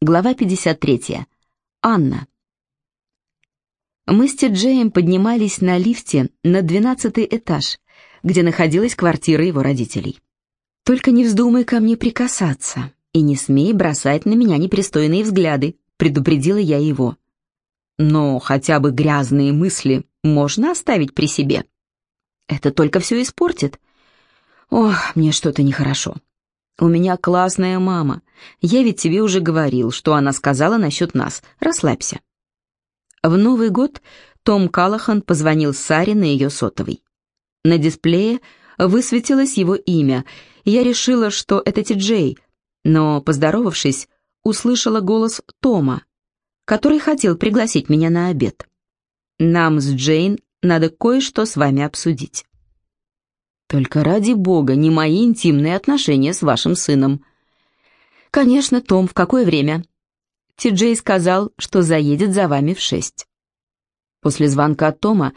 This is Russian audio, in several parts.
Глава 53. Анна. Мы с Ти-Джеем поднимались на лифте на двенадцатый этаж, где находилась квартира его родителей. «Только не вздумай ко мне прикасаться и не смей бросать на меня непристойные взгляды», предупредила я его. «Но хотя бы грязные мысли можно оставить при себе. Это только все испортит. Ох, мне что-то нехорошо. У меня классная мама. Я ведь тебе уже говорил, что она сказала насчет нас. Расслабься». В Новый год том Калахан позвонил Саре на ее сотовый. На дисплее высветилось его имя, я решила, что это Ти-Джей, но, поздоровавшись, услышала голос Тома, который хотел пригласить меня на обед. «Нам с Джейн надо кое-что с вами обсудить». «Только ради бога, не мои интимные отношения с вашим сыном». «Конечно, Том, в какое время?» Ти-Джей сказал, что заедет за вами в шесть. После звонка Тома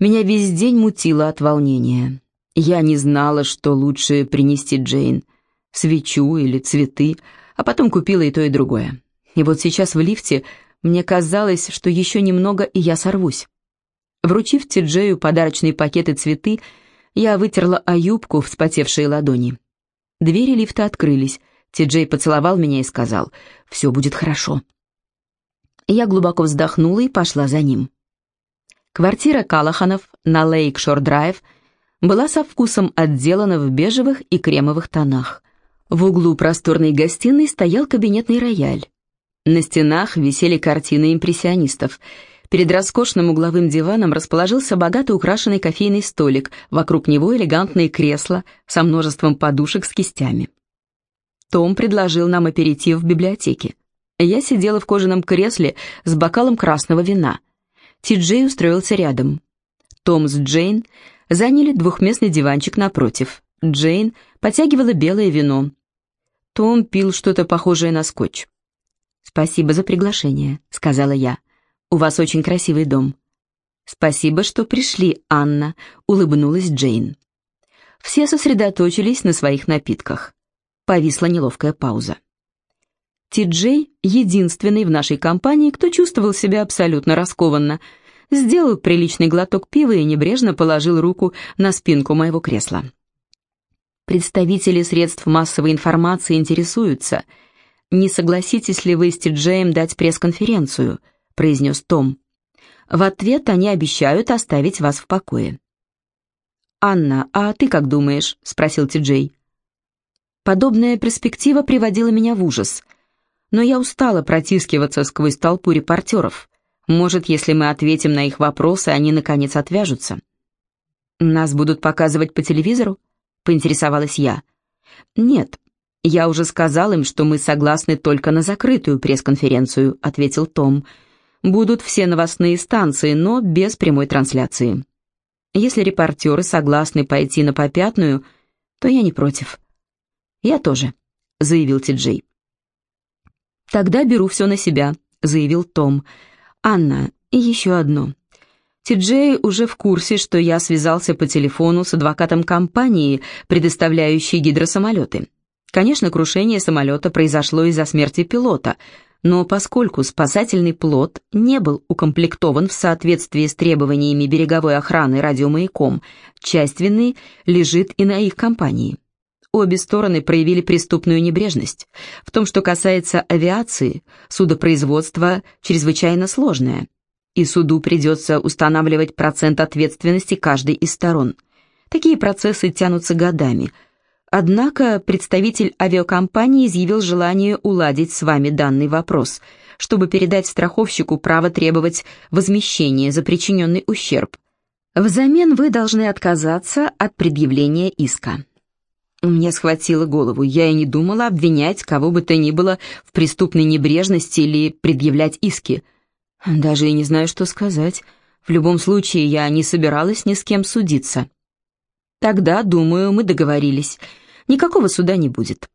меня весь день мутило от волнения. Я не знала, что лучше принести Джейн, свечу или цветы, а потом купила и то, и другое. И вот сейчас в лифте мне казалось, что еще немного, и я сорвусь. Вручив Ти-Джею подарочные пакеты цветы, я вытерла о юбку вспотевшие ладони. Двери лифта открылись, Ти-Джей поцеловал меня и сказал «Все будет хорошо». Я глубоко вздохнула и пошла за ним. Квартира Калаханов на Лейк-Шор-Драйв была со вкусом отделана в бежевых и кремовых тонах. В углу просторной гостиной стоял кабинетный рояль. На стенах висели картины импрессионистов. Перед роскошным угловым диваном расположился богато украшенный кофейный столик, вокруг него элегантные кресла со множеством подушек с кистями. Том предложил нам аперитив в библиотеке. Я сидела в кожаном кресле с бокалом красного вина. Ти-Джей устроился рядом. Том с Джейн заняли двухместный диванчик напротив. Джейн потягивала белое вино. Том пил что-то похожее на скотч. «Спасибо за приглашение», — сказала я. «У вас очень красивый дом». «Спасибо, что пришли, Анна», — улыбнулась Джейн. Все сосредоточились на своих напитках. Повисла неловкая пауза. Ти-Джей — единственный в нашей компании, кто чувствовал себя абсолютно раскованно. Сделал приличный глоток пива и небрежно положил руку на спинку моего кресла. Представители средств массовой информации интересуются, не согласитесь ли вы с Ти-Джеем дать пресс-конференцию, произнес Том. В ответ они обещают оставить вас в покое. «Анна, а ты как думаешь?» — спросил Ти-Джей. Подобная перспектива приводила меня в ужас. Но я устала протискиваться сквозь толпу репортеров. Может, если мы ответим на их вопросы, они наконец отвяжутся. «Нас будут показывать по телевизору?» — поинтересовалась я. «Нет, я уже сказал им, что мы согласны только на закрытую пресс-конференцию», — ответил Том. «Будут все новостные станции, но без прямой трансляции. Если репортеры согласны пойти на попятную, то я не против». «Я тоже», — заявил Ти-Джей. «Тогда беру все на себя», — заявил Том. «Анна, и еще одно. Ти-Джей уже в курсе, что я связался по телефону с адвокатом компании, предоставляющей гидросамолеты. Конечно, крушение самолета произошло из-за смерти пилота, но поскольку спасательный плот не был укомплектован в соответствии с требованиями береговой охраны радиомаяком, часть вины лежит и на их компании обе стороны проявили преступную небрежность. В том, что касается авиации, судопроизводство чрезвычайно сложное, и суду придется устанавливать процент ответственности каждой из сторон. Такие процессы тянутся годами. Однако представитель авиакомпании изъявил желание уладить с вами данный вопрос, чтобы передать страховщику право требовать возмещения за причиненный ущерб. Взамен вы должны отказаться от предъявления иска. Мне схватило голову. Я и не думала обвинять кого бы то ни было в преступной небрежности или предъявлять иски. Даже и не знаю, что сказать. В любом случае, я не собиралась ни с кем судиться. Тогда, думаю, мы договорились. Никакого суда не будет.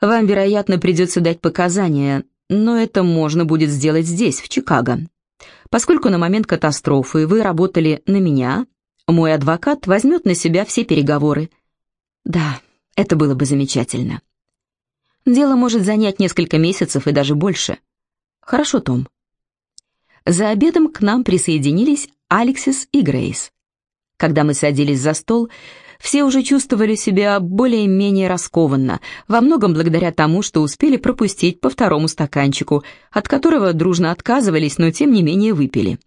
Вам, вероятно, придется дать показания, но это можно будет сделать здесь, в Чикаго. Поскольку на момент катастрофы вы работали на меня, мой адвокат возьмет на себя все переговоры. Да, это было бы замечательно. Дело может занять несколько месяцев и даже больше. Хорошо, Том. За обедом к нам присоединились Алексис и Грейс. Когда мы садились за стол, все уже чувствовали себя более-менее раскованно, во многом благодаря тому, что успели пропустить по второму стаканчику, от которого дружно отказывались, но тем не менее выпили.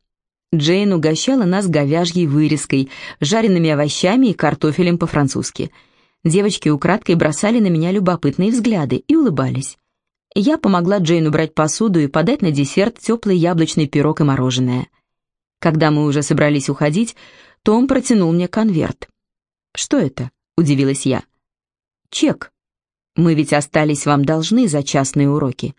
Джейн угощала нас говяжьей вырезкой, жареными овощами и картофелем по-французски. Девочки украдкой бросали на меня любопытные взгляды и улыбались. Я помогла Джейн убрать посуду и подать на десерт теплый яблочный пирог и мороженое. Когда мы уже собрались уходить, том протянул мне конверт. «Что это?» — удивилась я. «Чек. Мы ведь остались вам должны за частные уроки».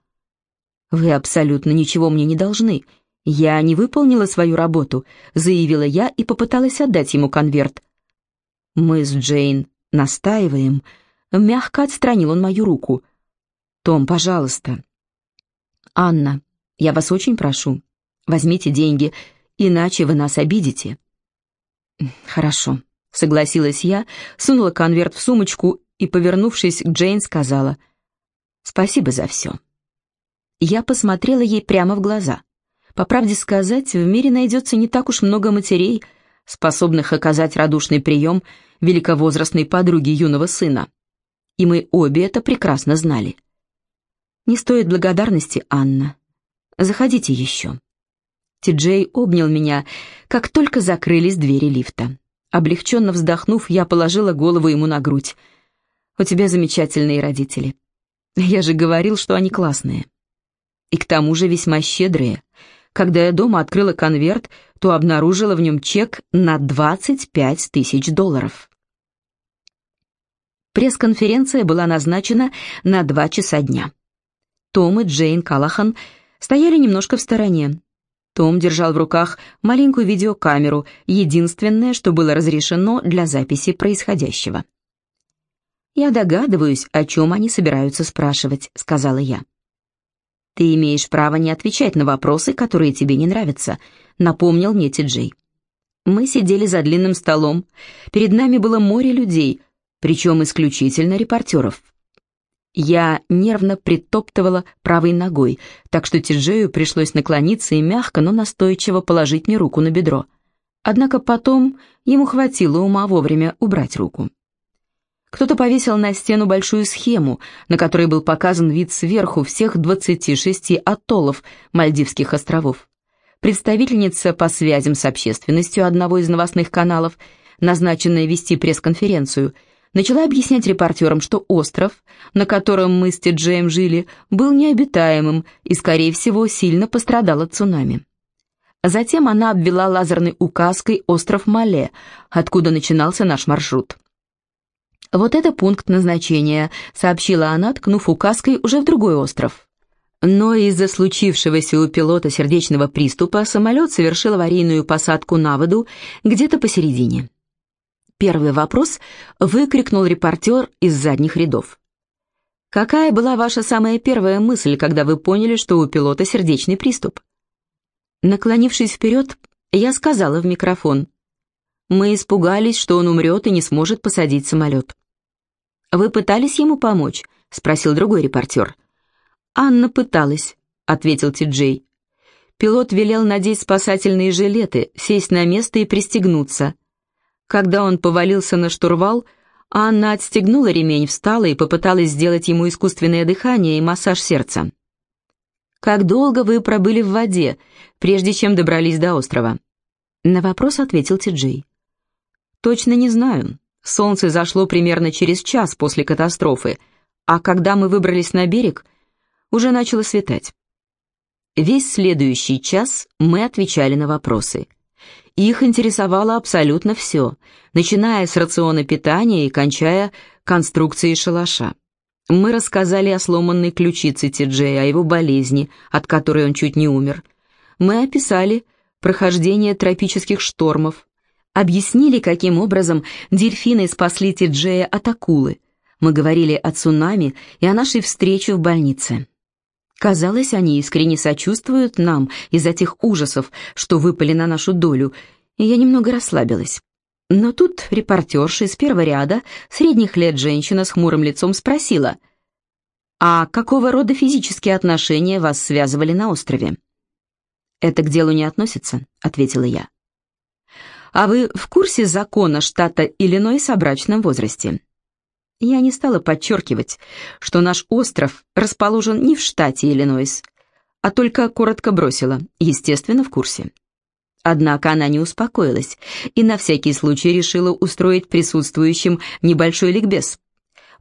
«Вы абсолютно ничего мне не должны. Я не выполнила свою работу», — заявила я и попыталась отдать ему конверт. «Мы с Джейн настаиваем». Мягко отстранил он мою руку. «Том, пожалуйста». «Анна, я вас очень прошу, возьмите деньги, иначе вы нас обидите». «Хорошо», — согласилась я, сунула конверт в сумочку и, повернувшись к Джейн, сказала «Спасибо за все». Я посмотрела ей прямо в глаза. По правде сказать, в мире найдется не так уж много матерей, способных оказать радушный прием великовозрастной подруге юного сына. И мы обе это прекрасно знали. «Не стоит благодарности, Анна. Заходите еще». Ти-Джей обнял меня, как только закрылись двери лифта. Облегченно вздохнув, я положила голову ему на грудь. «У тебя замечательные родители. Я же говорил, что они классные. И к тому же весьма щедрые. Когда я дома открыла конверт, то обнаружила в нем чек на 25 тысяч долларов». Пресс-конференция была назначена на два часа дня. Том и Джейн Калахан стояли немножко в стороне, том держал в руках маленькую видеокамеру, единственное, что было разрешено для записи происходящего. «Я догадываюсь, о чем они собираются спрашивать», — сказала я. «Ты имеешь право не отвечать на вопросы, которые тебе не нравятся», — напомнил мне Ти-Джей. Мы сидели за длинным столом. Перед нами было море людей, причем исключительно репортеров. Я нервно притоптывала правой ногой, так что Тиджею пришлось наклониться и мягко, но настойчиво положить мне руку на бедро. Однако потом ему хватило ума вовремя убрать руку. Кто-то повесил на стену большую схему, на которой был показан вид сверху всех 26 атоллов Мальдивских островов. Представительница по связям с общественностью одного из новостных каналов, назначенная вести пресс-конференцию – начала объяснять репортерам, что остров, на котором мы с Тиджеем жили, был необитаемым и, скорее всего, сильно пострадал от цунами. Затем она обвела лазерной указкой остров Мале, откуда начинался наш маршрут. «Вот это пункт назначения», — сообщила она, ткнув указкой уже в другой остров. Но из-за случившегося у пилота сердечного приступа самолет совершил аварийную посадку на воду где-то посередине. Первый вопрос выкрикнул репортер из задних рядов. «Какая была ваша самая первая мысль, когда вы поняли, что у пилота сердечный приступ?» Наклонившись вперед, я сказала в микрофон. «Мы испугались, что он умрет и не сможет посадить самолет». «Вы пытались ему помочь?» — спросил другой репортер. «Анна пыталась», — ответил Ти-Джей. Пилот велел надеть спасательные жилеты, сесть на место и пристегнуться — когда он повалился на штурвал, Анна отстегнула ремень, встала и попыталась сделать ему искусственное дыхание и массаж сердца. «Как долго вы пробыли в воде, прежде чем добрались до острова?» На вопрос ответил Ти-Джей. «Точно не знаю. Солнце зашло примерно через час после катастрофы, а когда мы выбрались на берег, уже начало светать. Весь следующий час мы отвечали на вопросы. Их интересовало абсолютно все, начиная с рациона питания и кончая конструкцией шалаша. Мы рассказали о сломанной ключице Ти-Джея, о его болезни, от которой он чуть не умер. Мы описали прохождение тропических штормов, объяснили, каким образом дельфины спасли Ти-Джея от акулы. Мы говорили о цунами и о нашей встрече в больнице. Казалось, они искренне сочувствуют нам из-за тех ужасов, что выпали на нашу долю, и я немного расслабилась. Но тут репортерша из первого ряда, средних лет женщина с хмурым лицом спросила, «А какого рода физические отношения вас связывали на острове?» «Это к делу не относится», — ответила я. «А вы в курсе закона штата Иллинойс о брачном возрасте?» Я не стала подчеркивать, что наш остров расположен не в штате Иллинойс, а только коротко бросила, естественно, в курсе. Однако она не успокоилась и на всякий случай решила устроить присутствующим небольшой ликбез.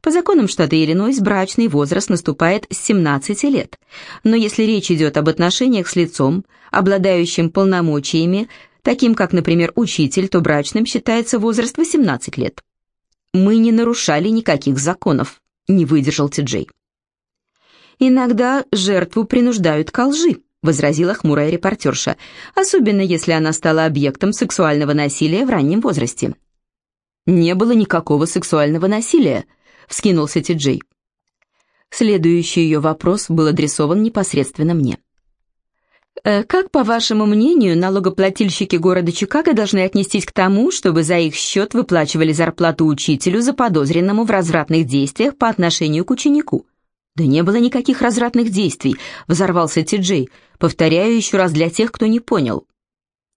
По законам штата Иллинойс брачный возраст наступает с 17 лет, но если речь идет об отношениях с лицом, обладающим полномочиями, таким как, например, учитель, то брачным считается возраст 18 лет. «Мы не нарушали никаких законов», — не выдержал Ти-Джей. «Иногда жертву принуждают к лжи», — возразила хмурая репортерша, особенно если она стала объектом сексуального насилия в раннем возрасте. «Не было никакого сексуального насилия», — вскинулся Ти-Джей. Следующий ее вопрос был адресован непосредственно мне. «Э, «Как, по вашему мнению, налогоплательщики города Чикаго должны отнестись к тому, чтобы за их счет выплачивали зарплату учителю, заподозренному в развратных действиях по отношению к ученику?» «Да не было никаких развратных действий», — взорвался Ти-Джей. «Повторяю еще раз для тех, кто не понял.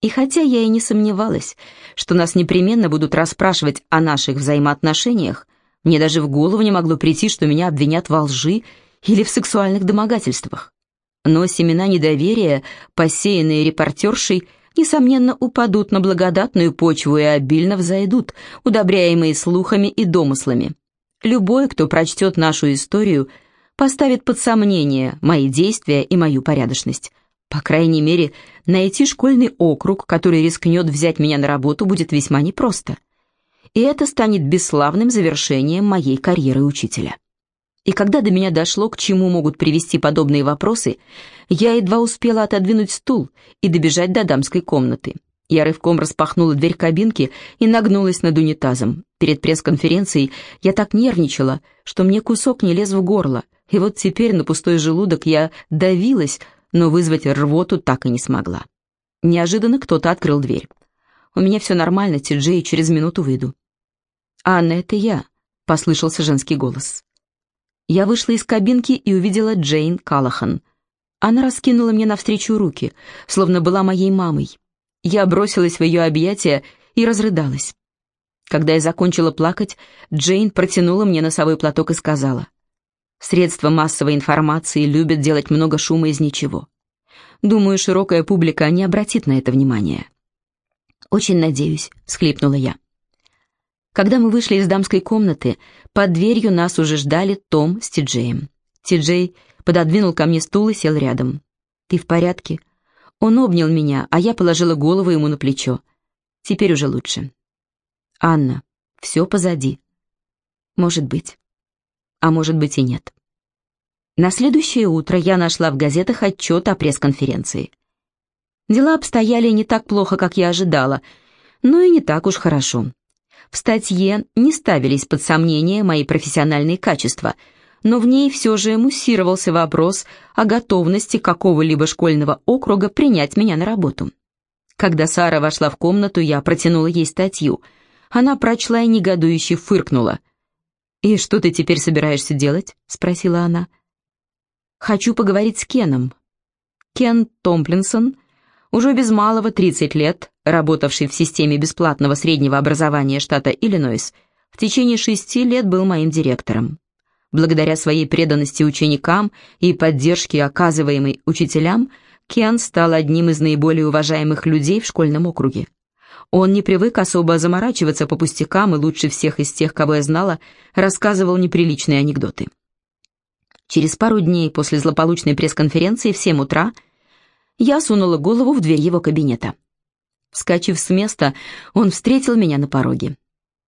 И хотя я и не сомневалась, что нас непременно будут расспрашивать о наших взаимоотношениях, мне даже в голову не могло прийти, что меня обвинят во лжи или в сексуальных домогательствах. Но семена недоверия, посеянные репортершей, несомненно, упадут на благодатную почву и обильно взойдут, удобряемые слухами и домыслами. Любой, кто прочтет нашу историю, поставит под сомнение мои действия и мою порядочность. По крайней мере, найти школьный округ, который рискнет взять меня на работу, будет весьма непросто и это станет бесславным завершением моей карьеры учителя. И когда до меня дошло, к чему могут привести подобные вопросы, я едва успела отодвинуть стул и добежать до дамской комнаты. Я рывком распахнула дверь кабинки и нагнулась над унитазом. Перед пресс-конференцией я так нервничала, что мне кусок не лез в горло, и вот теперь на пустой желудок я давилась, но вызвать рвоту так и не смогла. Неожиданно кто-то открыл дверь. «У меня все нормально, Ти-Джей, через минуту выйду». «Анна, это я», — послышался женский голос. Я вышла из кабинки и увидела Джейн Калахан. Она раскинула мне навстречу руки, словно была моей мамой. Я бросилась в ее объятия и разрыдалась. Когда я закончила плакать, Джейн протянула мне носовой платок и сказала, «Средства массовой информации любят делать много шума из ничего. Думаю, широкая публика не обратит на это внимания». «Очень надеюсь», — схлипнула я. Когда мы вышли из дамской комнаты, под дверью нас уже ждали Том с Ти-Джеем. Ти-Джей пододвинул ко мне стул и сел рядом. «Ты в порядке?» Он обнял меня, а я положила голову ему на плечо. Теперь уже лучше. «Анна, все позади». «Может быть. А может быть и нет». На следующее утро я нашла в газетах отчет о пресс-конференции. Дела обстояли не так плохо, как я ожидала, но и не так уж хорошо. В статье не ставились под сомнение мои профессиональные качества, но в ней все же муссировался вопрос о готовности какого-либо школьного округа принять меня на работу. Когда Сара вошла в комнату, я протянула ей статью. Она прочла и негодующе фыркнула. «И что ты теперь собираешься делать?» — спросила она. «Хочу поговорить с Кеном». Кен Томплинсон уже без малого 30 лет, работавший в системе бесплатного среднего образования штата Иллинойс, в течение шести лет был моим директором. Благодаря своей преданности ученикам и поддержке, оказываемой учителям, Кен стал одним из наиболее уважаемых людей в школьном округе. Он не привык особо заморачиваться по пустякам и лучше всех из тех, кого я знала, рассказывал неприличные анекдоты. Через пару дней после злополучной пресс-конференции в 7 утра – я сунула голову в дверь его кабинета. Вскочив с места, он встретил меня на пороге.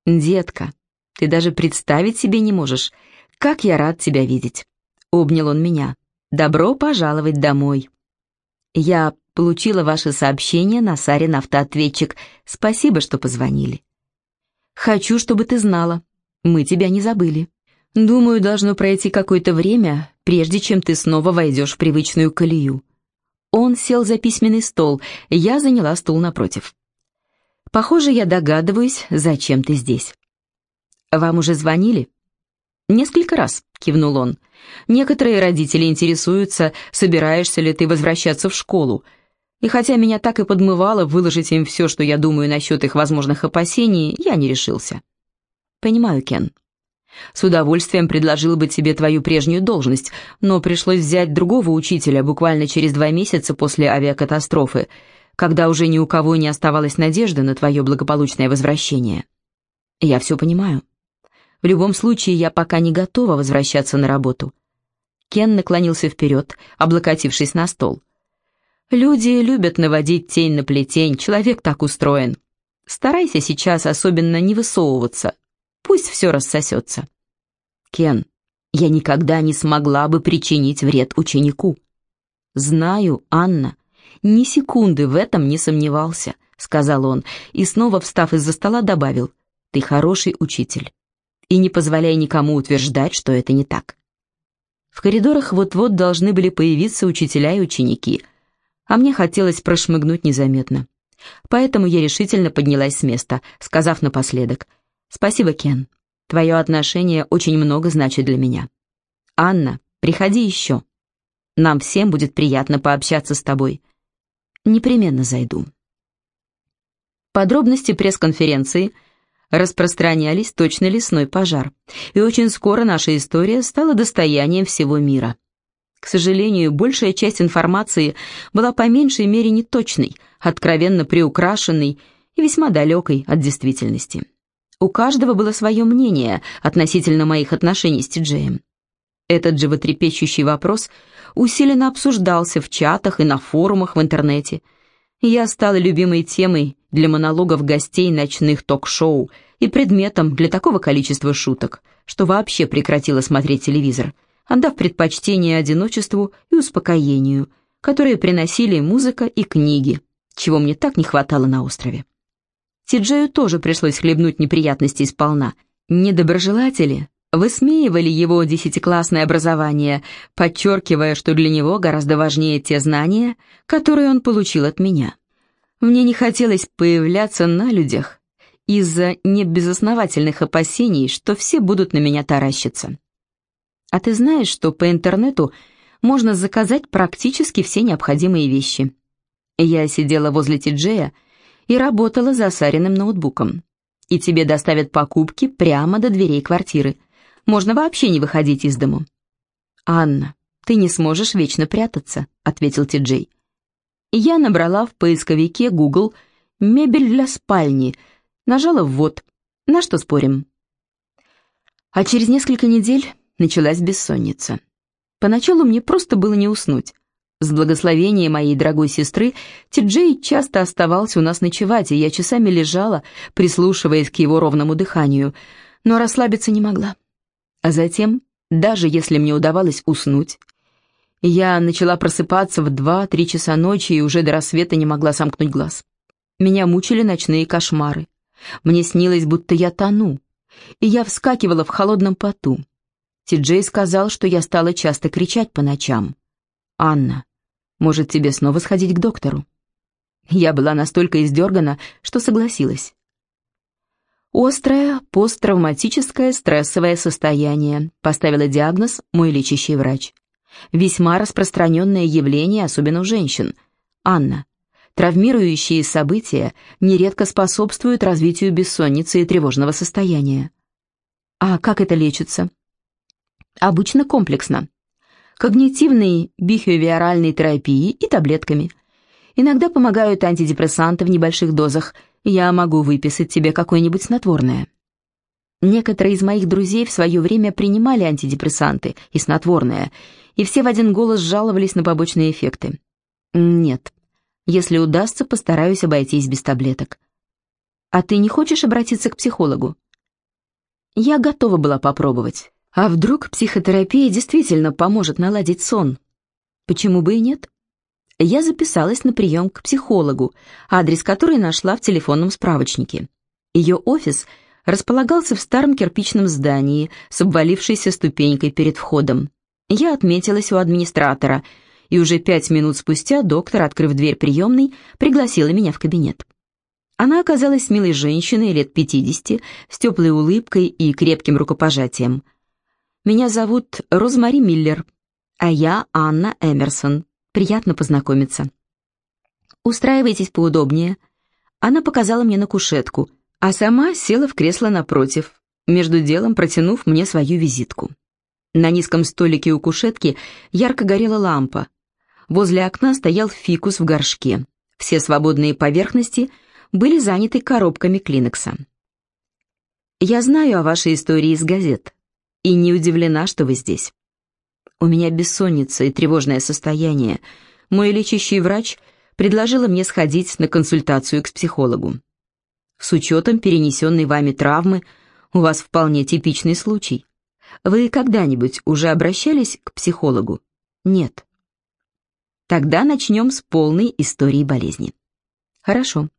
«Детка, ты даже представить себе не можешь, как я рад тебя видеть!» Обнял он меня. «Добро пожаловать домой!» «Я получила ваше сообщение на Сарин автоответчик. Спасибо, что позвонили. Хочу, чтобы ты знала, мы тебя не забыли. Думаю, должно пройти какое-то время, прежде чем ты снова войдешь в привычную колею. Он сел за письменный стол, я заняла стул напротив. «Похоже, я догадываюсь, зачем ты здесь». «Вам уже звонили?» «Несколько раз», — кивнул он. «Некоторые родители интересуются, собираешься ли ты возвращаться в школу. И хотя меня так и подмывало выложить им все, что я думаю насчет их возможных опасений, я не решился». «Понимаю, Кен. С удовольствием предложил бы тебе твою прежнюю должность, но пришлось взять другого учителя буквально через два месяца после авиакатастрофы, когда уже ни у кого не оставалось надежды на твое благополучное возвращение. Я все понимаю. В любом случае, я пока не готова возвращаться на работу. Кен наклонился вперед, облокотившись на стол. Люди любят наводить тень на плетень, человек так устроен. Старайся сейчас особенно не высовываться, пусть все рассосется. Кен, я никогда не смогла бы причинить вред ученику. Знаю, Анна, ни секунды в этом не сомневался, сказал он, и снова, встав из-за стола, добавил, ты хороший учитель и не позволяй никому утверждать, что это не так. В коридорах вот-вот должны были появиться учителя и ученики, а мне хотелось прошмыгнуть незаметно. Поэтому я решительно поднялась с места, сказав напоследок «Спасибо, Кен, твое отношение очень много значит для меня. Анна, приходи еще. Нам всем будет приятно пообщаться с тобой. Непременно зайду». Подробности пресс-конференции – распространялись точно лесной пожар, и очень скоро наша история стала достоянием всего мира. К сожалению, большая часть информации была по меньшей мере неточной, откровенно приукрашенной и весьма далекой от действительности. У каждого было свое мнение относительно моих отношений с Тиджеем. Этот животрепещущий вопрос усиленно обсуждался в чатах и на форумах в интернете. Я стала любимой темой для монологов гостей ночных ток-шоу и предметом для такого количества шуток, что вообще прекратила смотреть телевизор, отдав предпочтение одиночеству и успокоению, которые приносили музыка и книги, чего мне так не хватало на острове. Тиджею тоже пришлось хлебнуть неприятностей сполна. Недоброжелатели высмеивали его десятиклассное образование, подчеркивая, что для него гораздо важнее те знания, которые он получил от меня. Мне не хотелось появляться на людях из-за небезосновательных опасений, что все будут на меня таращиться. А ты знаешь, что по интернету можно заказать практически все необходимые вещи. Я сидела возле Тиджея и работала за Сариным ноутбуком. И тебе доставят покупки прямо до дверей квартиры. Можно вообще не выходить из дому. «Анна, ты не сможешь вечно прятаться», — ответил Тиджей я набрала в поисковике Google «мебель для спальни», нажала «ввод». На что спорим? А через несколько недель началась бессонница. Поначалу мне просто было не уснуть. С благословения моей дорогой сестры Ти-Джей часто оставался у нас ночевать, и я часами лежала, прислушиваясь к его ровному дыханию, но расслабиться не могла. А затем, даже если мне удавалось уснуть, я начала просыпаться в два-три часа ночи и уже до рассвета не могла сомкнуть глаз. Меня мучили ночные кошмары. Мне снилось, будто я тону, и я вскакивала в холодном поту. Ти-Джей сказал, что я стала часто кричать по ночам. «Анна, может, тебе снова сходить к доктору?» Я была настолько издергана, что согласилась. «Острое посттравматическое стрессовое состояние», поставила диагноз мой лечащий врач. Весьма распространенное явление, особенно у женщин. Анна. Травмирующие события нередко способствуют развитию бессонницы и тревожного состояния. А как это лечится? Обычно комплексно. Когнитивной бихевиоральной терапией и таблетками. Иногда помогают антидепрессанты в небольших дозах. Я могу выписать тебе какое-нибудь снотворное. Некоторые из моих друзей в свое время принимали антидепрессанты и снотворное – и все в один голос жаловались на побочные эффекты. Нет, если удастся, постараюсь обойтись без таблеток. А ты не хочешь обратиться к психологу? Я готова была попробовать. А вдруг психотерапия действительно поможет наладить сон? Почему бы и нет? Я записалась на прием к психологу, адрес которой нашла в телефонном справочнике. Ее офис располагался в старом кирпичном здании с обвалившейся ступенькой перед входом. Я отметилась у администратора, и уже пять минут спустя доктор, открыв дверь приемной, пригласила меня в кабинет. Она оказалась милой женщиной лет пятидесяти, с теплой улыбкой и крепким рукопожатием. Меня зовут Розмари Миллер, а я Анна Эмерсон. Приятно познакомиться. Устраивайтесь поудобнее. Она показала мне на кушетку, а сама села в кресло напротив, между делом протянув мне свою визитку. На низком столике у кушетки ярко горела лампа. Возле окна стоял фикус в горшке. Все свободные поверхности были заняты коробками клинекса. «Я знаю о вашей истории из газет и не удивлена, что вы здесь. У меня бессонница и тревожное состояние. Мой лечащий врач предложила мне сходить на консультацию к психологу. С учетом перенесенной вами травмы у вас вполне типичный случай. Вы когда-нибудь уже обращались к психологу? Нет. Тогда начнем с полной истории болезни. Хорошо.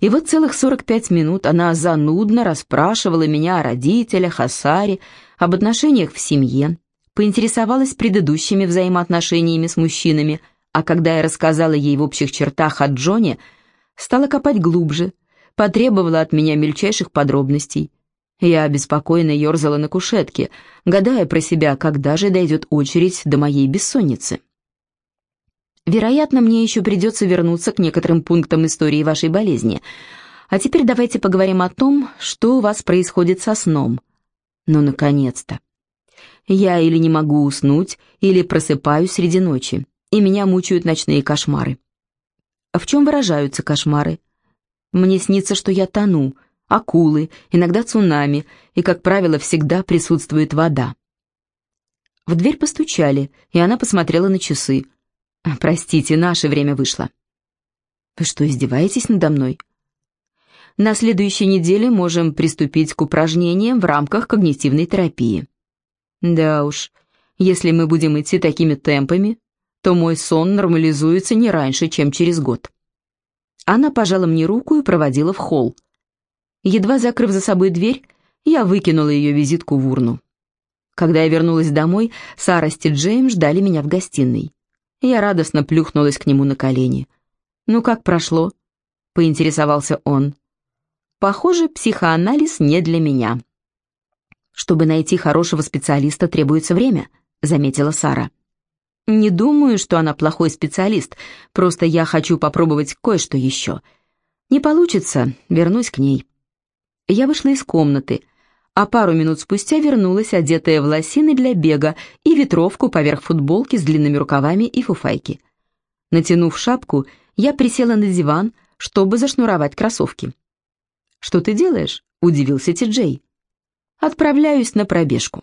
И вот целых 45 минут она занудно расспрашивала меня о родителях, о Саре, об отношениях в семье, поинтересовалась предыдущими взаимоотношениями с мужчинами, а когда я рассказала ей в общих чертах о Джоне, стала копать глубже, потребовала от меня мельчайших подробностей. Я обеспокоенно ерзала на кушетке, гадая про себя, когда же дойдет очередь до моей бессонницы. Вероятно, мне еще придется вернуться к некоторым пунктам истории вашей болезни. А теперь давайте поговорим о том, что у вас происходит со сном. Ну, наконец-то. Я или не могу уснуть, или просыпаюсь среди ночи, и меня мучают ночные кошмары. В чем выражаются кошмары? Мне снится, что я тону, акулы, иногда цунами, и, как правило, всегда присутствует вода. В дверь постучали, и она посмотрела на часы. Простите, наше время вышло. Вы что, издеваетесь надо мной? На следующей неделе можем приступить к упражнениям в рамках когнитивной терапии. Да уж, если мы будем идти такими темпами, то мой сон нормализуется не раньше, чем через год. Она пожала мне руку и проводила в холл. Едва закрыв за собой дверь, я выкинула ее визитку в урну. Когда я вернулась домой, Сара и Джейм ждали меня в гостиной. Я радостно плюхнулась к нему на колени. «Ну как прошло?» — поинтересовался он. «Похоже, психоанализ не для меня». «Чтобы найти хорошего специалиста, требуется время», — заметила Сара. «Не думаю, что она плохой специалист, просто я хочу попробовать кое-что еще. Не получится, вернусь к ней». Я вышла из комнаты — а пару минут спустя вернулась, одетая в лосины для бега и ветровку поверх футболки с длинными рукавами и фуфайки. Натянув шапку, я присела на диван, чтобы зашнуровать кроссовки. «Что ты делаешь?» — удивился Ти-Джей. «Отправляюсь на пробежку».